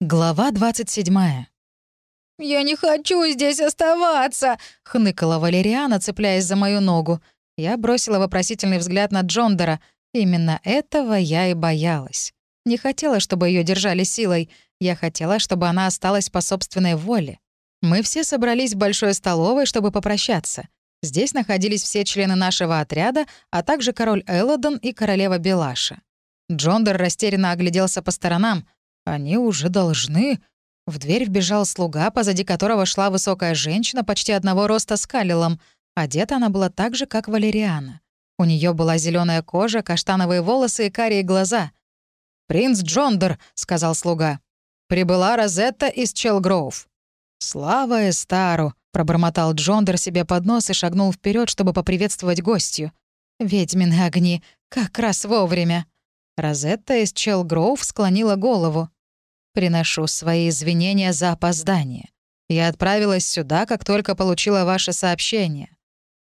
Глава 27. «Я не хочу здесь оставаться!» — хныкала Валериана, цепляясь за мою ногу. Я бросила вопросительный взгляд на Джондера. Именно этого я и боялась. Не хотела, чтобы ее держали силой. Я хотела, чтобы она осталась по собственной воле. Мы все собрались в большой столовой, чтобы попрощаться. Здесь находились все члены нашего отряда, а также король Эллодон и королева Белаша. Джондер растерянно огляделся по сторонам — они уже должны... В дверь вбежал слуга, позади которого шла высокая женщина почти одного роста с Калилом. Одета она была так же, как Валериана. У нее была зеленая кожа, каштановые волосы и карие глаза. «Принц Джондер», — сказал слуга. «Прибыла Розетта из Челгроув». «Слава Эстару», — пробормотал Джондер себе под нос и шагнул вперед, чтобы поприветствовать гостью. «Ведьмины огни, как раз вовремя». Розетта из Челгроув склонила голову. Приношу свои извинения за опоздание. Я отправилась сюда, как только получила ваше сообщение».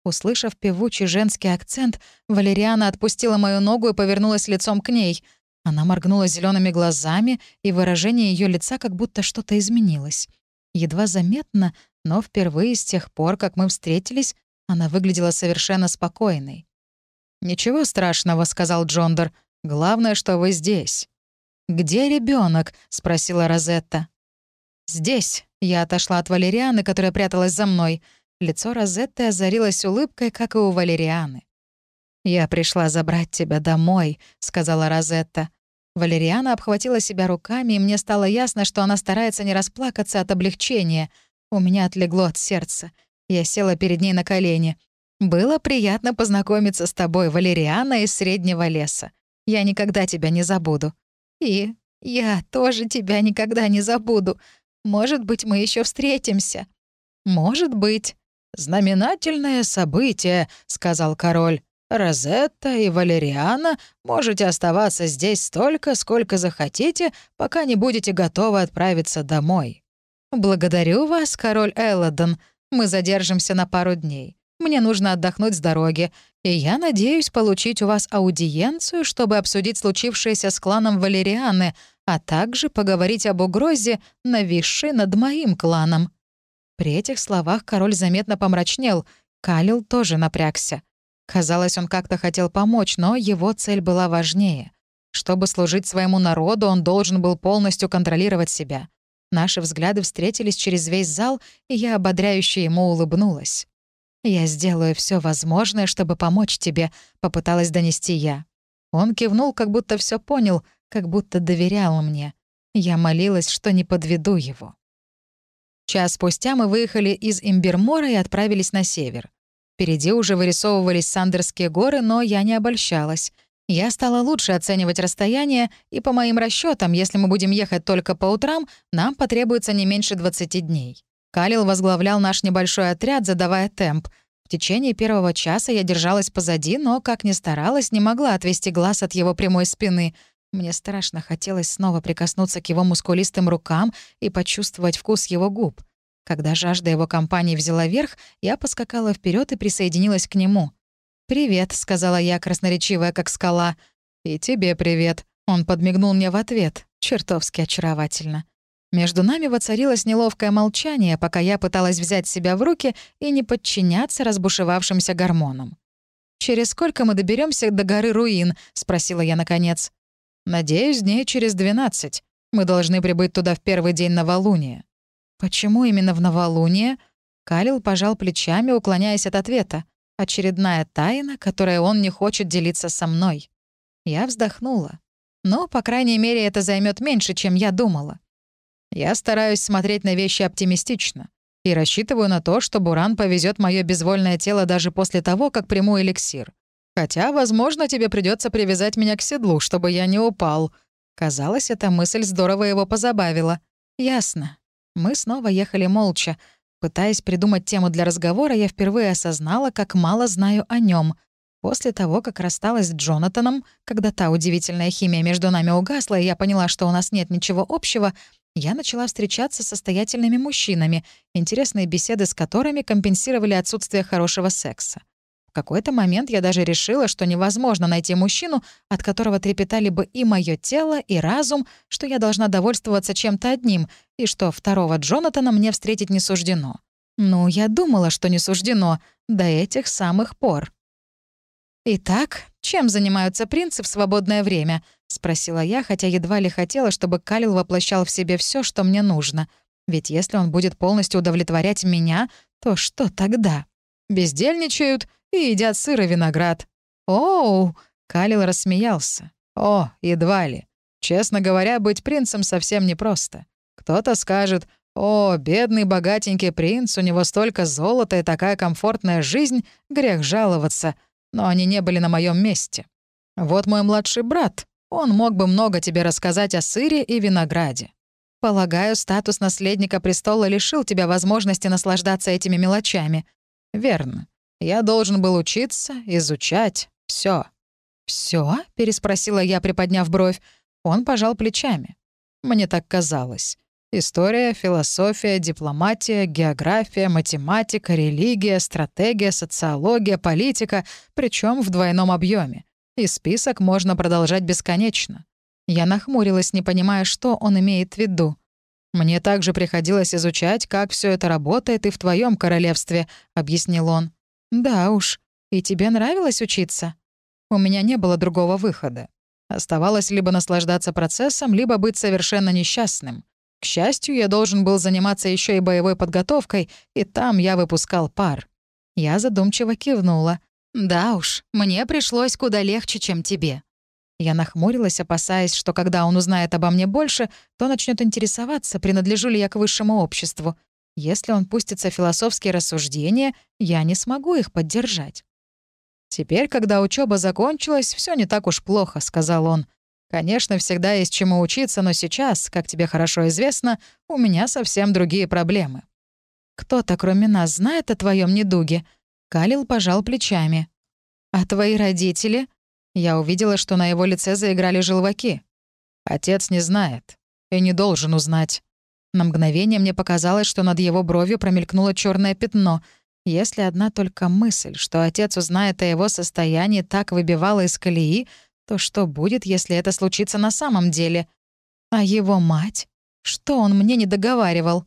Услышав певучий женский акцент, Валериана отпустила мою ногу и повернулась лицом к ней. Она моргнула зелеными глазами, и выражение ее лица как будто что-то изменилось. Едва заметно, но впервые с тех пор, как мы встретились, она выглядела совершенно спокойной. «Ничего страшного», — сказал Джондер. «Главное, что вы здесь». «Где ребенок? спросила Розетта. «Здесь». Я отошла от Валерианы, которая пряталась за мной. Лицо Розетты озарилось улыбкой, как и у Валерианы. «Я пришла забрать тебя домой», — сказала Розетта. Валериана обхватила себя руками, и мне стало ясно, что она старается не расплакаться от облегчения. У меня отлегло от сердца. Я села перед ней на колени. «Было приятно познакомиться с тобой, Валериана из Среднего леса. Я никогда тебя не забуду. И я тоже тебя никогда не забуду. Может быть, мы еще встретимся. Может быть. Знаменательное событие, сказал король. Розетта и Валериана можете оставаться здесь столько, сколько захотите, пока не будете готовы отправиться домой. Благодарю вас, король Элладон. Мы задержимся на пару дней. Мне нужно отдохнуть с дороги, и я надеюсь получить у вас аудиенцию, чтобы обсудить случившееся с кланом Валерианы, а также поговорить об угрозе, нависшей над моим кланом». При этих словах король заметно помрачнел, Калил тоже напрягся. Казалось, он как-то хотел помочь, но его цель была важнее. Чтобы служить своему народу, он должен был полностью контролировать себя. Наши взгляды встретились через весь зал, и я ободряюще ему улыбнулась. «Я сделаю все возможное, чтобы помочь тебе», — попыталась донести я. Он кивнул, как будто все понял, как будто доверял мне. Я молилась, что не подведу его. Час спустя мы выехали из Имбермора и отправились на север. Впереди уже вырисовывались Сандерские горы, но я не обольщалась. Я стала лучше оценивать расстояние, и по моим расчетам, если мы будем ехать только по утрам, нам потребуется не меньше 20 дней. Калил возглавлял наш небольшой отряд, задавая темп. В течение первого часа я держалась позади, но, как ни старалась, не могла отвести глаз от его прямой спины. Мне страшно хотелось снова прикоснуться к его мускулистым рукам и почувствовать вкус его губ. Когда жажда его компании взяла верх, я поскакала вперед и присоединилась к нему. «Привет», — сказала я, красноречивая, как скала. «И тебе привет», — он подмигнул мне в ответ. Чертовски очаровательно. Между нами воцарилось неловкое молчание, пока я пыталась взять себя в руки и не подчиняться разбушевавшимся гормонам. «Через сколько мы доберемся до горы Руин?» — спросила я наконец. «Надеюсь, дней через двенадцать. Мы должны прибыть туда в первый день новолуния». «Почему именно в новолуние?» Калил пожал плечами, уклоняясь от ответа. «Очередная тайна, которой он не хочет делиться со мной». Я вздохнула. «Но, по крайней мере, это займет меньше, чем я думала. Я стараюсь смотреть на вещи оптимистично и рассчитываю на то, что Буран повезет мое безвольное тело даже после того, как приму эликсир. Хотя, возможно, тебе придется привязать меня к седлу, чтобы я не упал. Казалось, эта мысль здорово его позабавила. Ясно. Мы снова ехали молча. Пытаясь придумать тему для разговора, я впервые осознала, как мало знаю о нем. После того, как рассталась с Джонатаном, когда та удивительная химия между нами угасла, и я поняла, что у нас нет ничего общего, я начала встречаться с состоятельными мужчинами, интересные беседы с которыми компенсировали отсутствие хорошего секса. В какой-то момент я даже решила, что невозможно найти мужчину, от которого трепетали бы и мое тело, и разум, что я должна довольствоваться чем-то одним, и что второго Джонатана мне встретить не суждено. Ну, я думала, что не суждено, до этих самых пор. «Итак, чем занимаются принцы в свободное время?» — спросила я, хотя едва ли хотела, чтобы Калил воплощал в себе все, что мне нужно. Ведь если он будет полностью удовлетворять меня, то что тогда? Бездельничают и едят сыр и виноград. «Оу!» — Калил рассмеялся. «О, едва ли. Честно говоря, быть принцем совсем непросто. Кто-то скажет, «О, бедный богатенький принц, у него столько золота и такая комфортная жизнь, грех жаловаться», но они не были на моем месте. Вот мой младший брат, он мог бы много тебе рассказать о сыре и винограде. Полагаю, статус наследника престола лишил тебя возможности наслаждаться этими мелочами. Верно. Я должен был учиться, изучать. все. Все? переспросила я, приподняв бровь. Он пожал плечами. Мне так казалось. История, философия, дипломатия, география, математика, религия, стратегия, социология, политика, причем в двойном объеме. И список можно продолжать бесконечно. Я нахмурилась, не понимая, что он имеет в виду. «Мне также приходилось изучать, как все это работает и в твоем королевстве», — объяснил он. «Да уж. И тебе нравилось учиться?» У меня не было другого выхода. Оставалось либо наслаждаться процессом, либо быть совершенно несчастным. К счастью, я должен был заниматься еще и боевой подготовкой, и там я выпускал пар. Я задумчиво кивнула. «Да уж, мне пришлось куда легче, чем тебе». Я нахмурилась, опасаясь, что когда он узнает обо мне больше, то начнет интересоваться, принадлежу ли я к высшему обществу. Если он пустится в философские рассуждения, я не смогу их поддержать. «Теперь, когда учеба закончилась, все не так уж плохо», — сказал он. «Конечно, всегда есть чему учиться, но сейчас, как тебе хорошо известно, у меня совсем другие проблемы». «Кто-то, кроме нас, знает о твоем недуге?» Калил пожал плечами. «А твои родители?» Я увидела, что на его лице заиграли желваки. Отец не знает и не должен узнать. На мгновение мне показалось, что над его бровью промелькнуло черное пятно. Если одна только мысль, что отец узнает о его состоянии, так выбивала из колеи, то что будет, если это случится на самом деле? А его мать? Что он мне не договаривал?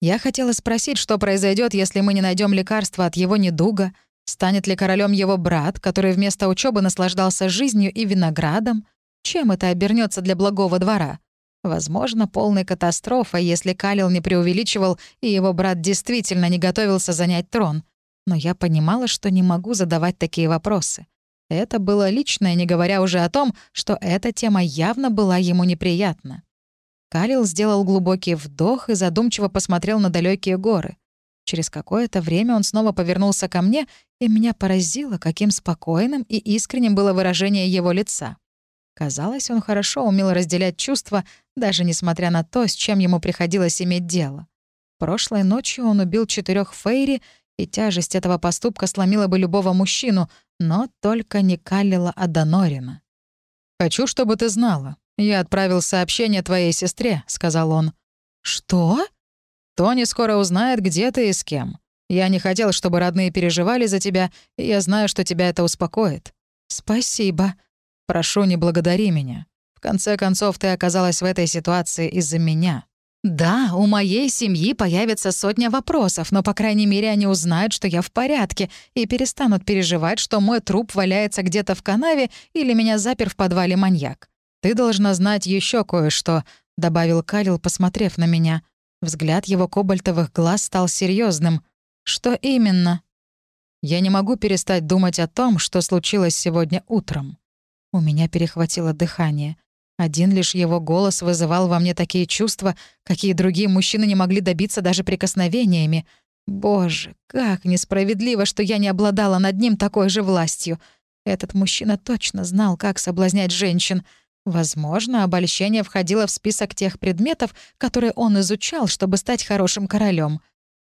Я хотела спросить, что произойдет, если мы не найдем лекарства от его недуга, Станет ли королем его брат, который вместо учебы наслаждался жизнью и виноградом? Чем это обернется для благого двора? Возможно, полной катастрофой, если Калил не преувеличивал, и его брат действительно не готовился занять трон. Но я понимала, что не могу задавать такие вопросы. Это было личное, не говоря уже о том, что эта тема явно была ему неприятна. Калил сделал глубокий вдох и задумчиво посмотрел на далекие горы. Через какое-то время он снова повернулся ко мне, и меня поразило, каким спокойным и искренним было выражение его лица. Казалось, он хорошо умел разделять чувства, даже несмотря на то, с чем ему приходилось иметь дело. Прошлой ночью он убил четырех Фейри, и тяжесть этого поступка сломила бы любого мужчину, но только не Каллила Адонорина. «Хочу, чтобы ты знала. Я отправил сообщение твоей сестре», — сказал он. «Что?» Тони скоро узнает, где ты и с кем. Я не хотел, чтобы родные переживали за тебя, и я знаю, что тебя это успокоит. Спасибо. Прошу, не благодари меня. В конце концов, ты оказалась в этой ситуации из-за меня. Да, у моей семьи появится сотня вопросов, но, по крайней мере, они узнают, что я в порядке, и перестанут переживать, что мой труп валяется где-то в канаве или меня запер в подвале маньяк. Ты должна знать еще кое-что, добавил Калил, посмотрев на меня. Взгляд его кобальтовых глаз стал серьезным. «Что именно?» «Я не могу перестать думать о том, что случилось сегодня утром». У меня перехватило дыхание. Один лишь его голос вызывал во мне такие чувства, какие другие мужчины не могли добиться даже прикосновениями. Боже, как несправедливо, что я не обладала над ним такой же властью. Этот мужчина точно знал, как соблазнять женщин — Возможно, обольщение входило в список тех предметов, которые он изучал, чтобы стать хорошим королем.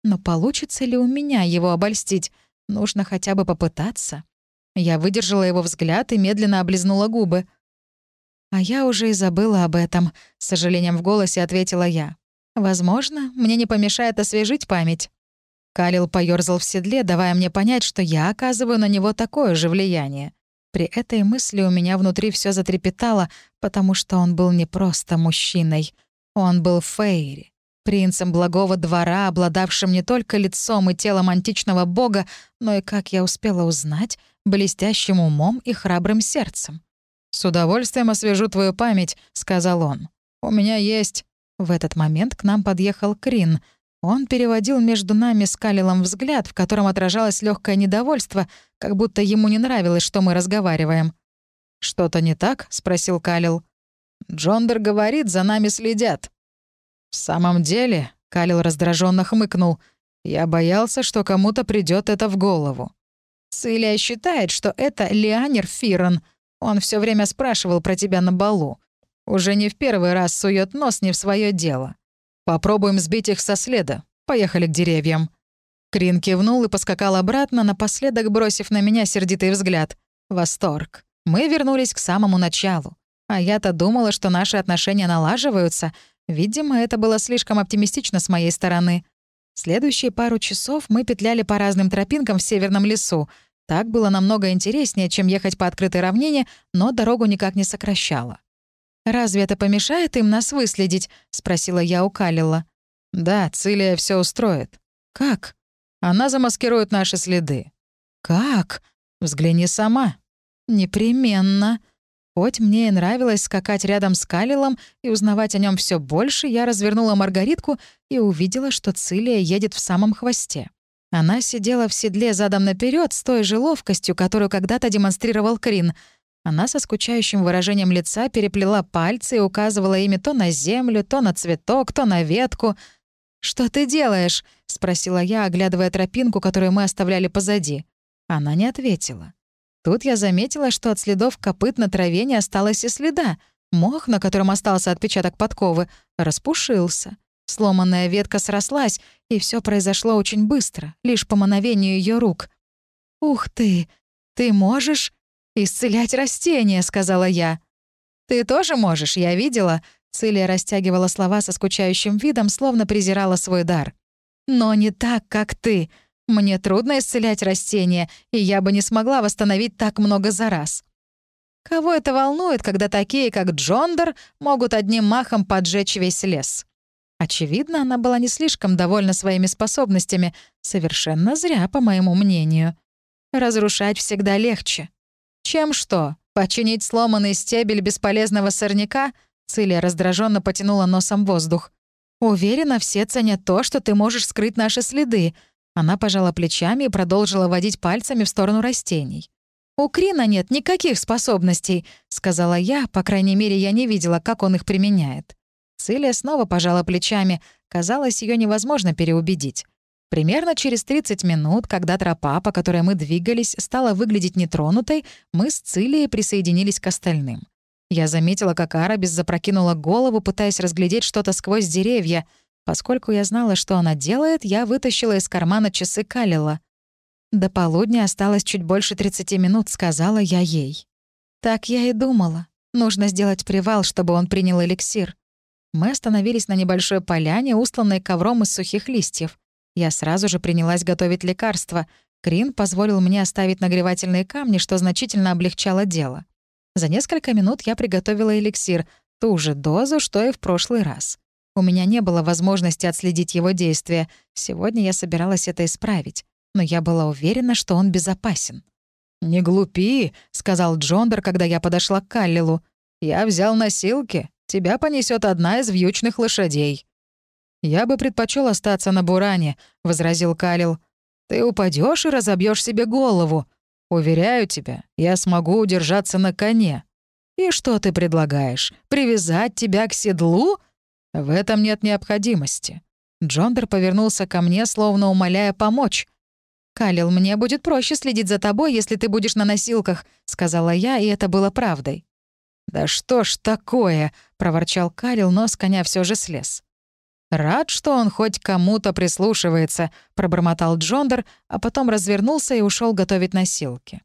Но получится ли у меня его обольстить? Нужно хотя бы попытаться. Я выдержала его взгляд и медленно облизнула губы. «А я уже и забыла об этом», — с сожалением в голосе ответила я. «Возможно, мне не помешает освежить память». Калил поёрзал в седле, давая мне понять, что я оказываю на него такое же влияние. При этой мысли у меня внутри все затрепетало, потому что он был не просто мужчиной. Он был Фейри, принцем благого двора, обладавшим не только лицом и телом античного бога, но и, как я успела узнать, блестящим умом и храбрым сердцем. «С удовольствием освежу твою память», — сказал он. «У меня есть...» В этот момент к нам подъехал Крин — он переводил между нами с Калилом взгляд, в котором отражалось легкое недовольство, как будто ему не нравилось, что мы разговариваем. «Что-то не так?» — спросил Калил. «Джондер говорит, за нами следят». «В самом деле», — Калил раздраженно хмыкнул, «я боялся, что кому-то придет это в голову». Цилия считает, что это Леанер Фирон. Он все время спрашивал про тебя на балу. Уже не в первый раз сует нос не в свое дело. «Попробуем сбить их со следа. Поехали к деревьям». Крин кивнул и поскакал обратно, напоследок бросив на меня сердитый взгляд. Восторг. Мы вернулись к самому началу. А я-то думала, что наши отношения налаживаются. Видимо, это было слишком оптимистично с моей стороны. Следующие пару часов мы петляли по разным тропинкам в северном лесу. Так было намного интереснее, чем ехать по открытой равнине, но дорогу никак не сокращало. «Разве это помешает им нас выследить?» — спросила я у Калила. «Да, Цилия все устроит». «Как?» «Она замаскирует наши следы». «Как?» «Взгляни сама». «Непременно». Хоть мне и нравилось скакать рядом с Калилом и узнавать о нем все больше, я развернула Маргаритку и увидела, что Цилия едет в самом хвосте. Она сидела в седле задом наперед с той же ловкостью, которую когда-то демонстрировал Крин — она со скучающим выражением лица переплела пальцы и указывала ими то на землю, то на цветок, то на ветку. «Что ты делаешь?» — спросила я, оглядывая тропинку, которую мы оставляли позади. Она не ответила. Тут я заметила, что от следов копыт на траве не осталось и следа. Мох, на котором остался отпечаток подковы, распушился. Сломанная ветка срослась, и все произошло очень быстро, лишь по мановению ее рук. «Ух ты! Ты можешь?» «Исцелять растения», — сказала я. «Ты тоже можешь, я видела». Цилия растягивала слова со скучающим видом, словно презирала свой дар. «Но не так, как ты. Мне трудно исцелять растения, и я бы не смогла восстановить так много за раз». Кого это волнует, когда такие, как Джондер, могут одним махом поджечь весь лес? Очевидно, она была не слишком довольна своими способностями, совершенно зря, по моему мнению. Разрушать всегда легче. «Чем что? Починить сломанный стебель бесполезного сорняка?» Цилия раздраженно потянула носом воздух. «Уверена, все ценят то, что ты можешь скрыть наши следы». Она пожала плечами и продолжила водить пальцами в сторону растений. «У Крина нет никаких способностей», — сказала я, по крайней мере, я не видела, как он их применяет. Цилия снова пожала плечами. Казалось, ее невозможно переубедить. Примерно через 30 минут, когда тропа, по которой мы двигались, стала выглядеть нетронутой, мы с Цилией присоединились к остальным. Я заметила, как Арабис запрокинула голову, пытаясь разглядеть что-то сквозь деревья. Поскольку я знала, что она делает, я вытащила из кармана часы Калила. «До полудня осталось чуть больше 30 минут», — сказала я ей. Так я и думала. Нужно сделать привал, чтобы он принял эликсир. Мы остановились на небольшой поляне, устланной ковром из сухих листьев. Я сразу же принялась готовить лекарства. Крин позволил мне оставить нагревательные камни, что значительно облегчало дело. За несколько минут я приготовила эликсир, ту же дозу, что и в прошлый раз. У меня не было возможности отследить его действия. Сегодня я собиралась это исправить, но я была уверена, что он безопасен. «Не глупи», — сказал Джондер, когда я подошла к Каллилу. «Я взял носилки. Тебя понесет одна из вьючных лошадей». «Я бы предпочел остаться на Буране», — возразил Калил. «Ты упадешь и разобьешь себе голову. Уверяю тебя, я смогу удержаться на коне». «И что ты предлагаешь? Привязать тебя к седлу?» «В этом нет необходимости». Джондер повернулся ко мне, словно умоляя помочь. «Калил, мне будет проще следить за тобой, если ты будешь на носилках», — сказала я, и это было правдой. «Да что ж такое?» — проворчал Калил, но с коня все же слез. «Рад, что он хоть кому-то прислушивается», — пробормотал Джондер, а потом развернулся и ушел готовить носилки.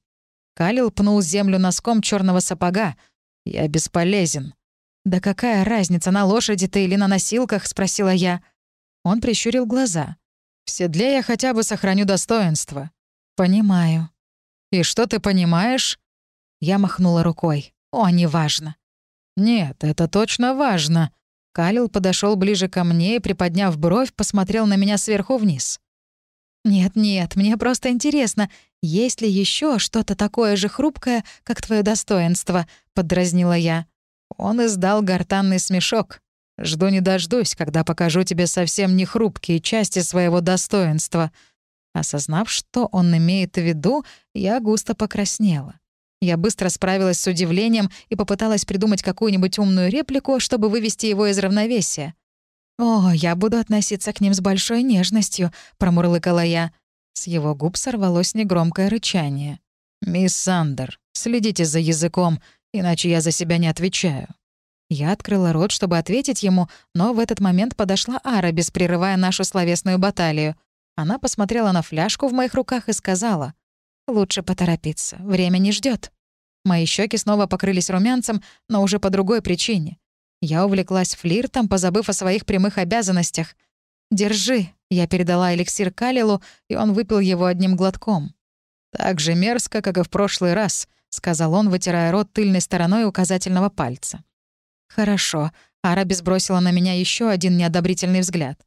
Калил пнул землю носком черного сапога. «Я бесполезен». «Да какая разница, на лошади ты или на носилках?» — спросила я. Он прищурил глаза. В седле я хотя бы сохраню достоинство». «Понимаю». «И что ты понимаешь?» Я махнула рукой. «О, неважно». «Нет, это точно важно». Калил подошел ближе ко мне и, приподняв бровь, посмотрел на меня сверху вниз. «Нет-нет, мне просто интересно, есть ли еще что-то такое же хрупкое, как твое достоинство?» — поддразнила я. Он издал гортанный смешок. «Жду не дождусь, когда покажу тебе совсем не хрупкие части своего достоинства». Осознав, что он имеет в виду, я густо покраснела. Я быстро справилась с удивлением и попыталась придумать какую-нибудь умную реплику, чтобы вывести его из равновесия. «О, я буду относиться к ним с большой нежностью», — промурлыкала я. С его губ сорвалось негромкое рычание. «Мисс Сандер, следите за языком, иначе я за себя не отвечаю». Я открыла рот, чтобы ответить ему, но в этот момент подошла Ара, беспрерывая нашу словесную баталию. Она посмотрела на фляжку в моих руках и сказала, «Лучше поторопиться, время не ждет. Мои щеки снова покрылись румянцем, но уже по другой причине. Я увлеклась флиртом, позабыв о своих прямых обязанностях. «Держи», — я передала эликсир Калилу, и он выпил его одним глотком. «Так же мерзко, как и в прошлый раз», — сказал он, вытирая рот тыльной стороной указательного пальца. «Хорошо», — Араби сбросила на меня еще один неодобрительный взгляд.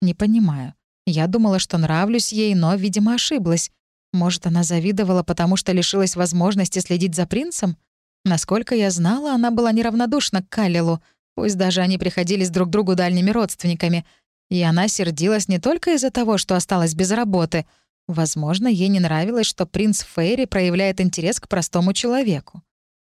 «Не понимаю. Я думала, что нравлюсь ей, но, видимо, ошиблась. Может, она завидовала, потому что лишилась возможности следить за принцем? Насколько я знала, она была неравнодушна к Калилу — Пусть даже они приходились друг другу дальними родственниками. И она сердилась не только из-за того, что осталась без работы. Возможно, ей не нравилось, что принц Фейри проявляет интерес к простому человеку.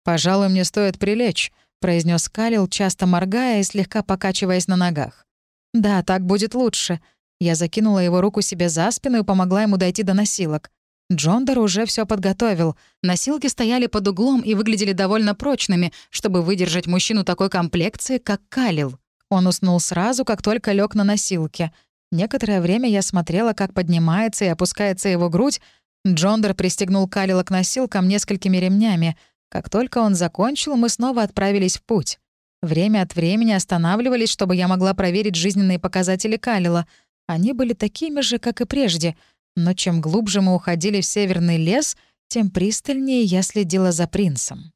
«Пожалуй, мне стоит прилечь», — произнес Калил, часто моргая и слегка покачиваясь на ногах. «Да, так будет лучше». Я закинула его руку себе за спину и помогла ему дойти до носилок. Джондер уже все подготовил. Носилки стояли под углом и выглядели довольно прочными, чтобы выдержать мужчину такой комплекции, как Калил. Он уснул сразу, как только лег на носилке. Некоторое время я смотрела, как поднимается и опускается его грудь. Джондер пристегнул Калила к носилкам несколькими ремнями. Как только он закончил, мы снова отправились в путь. Время от времени останавливались, чтобы я могла проверить жизненные показатели Калила. Они были такими же, как и прежде — но чем глубже мы уходили в северный лес, тем пристальнее я следила за принцем.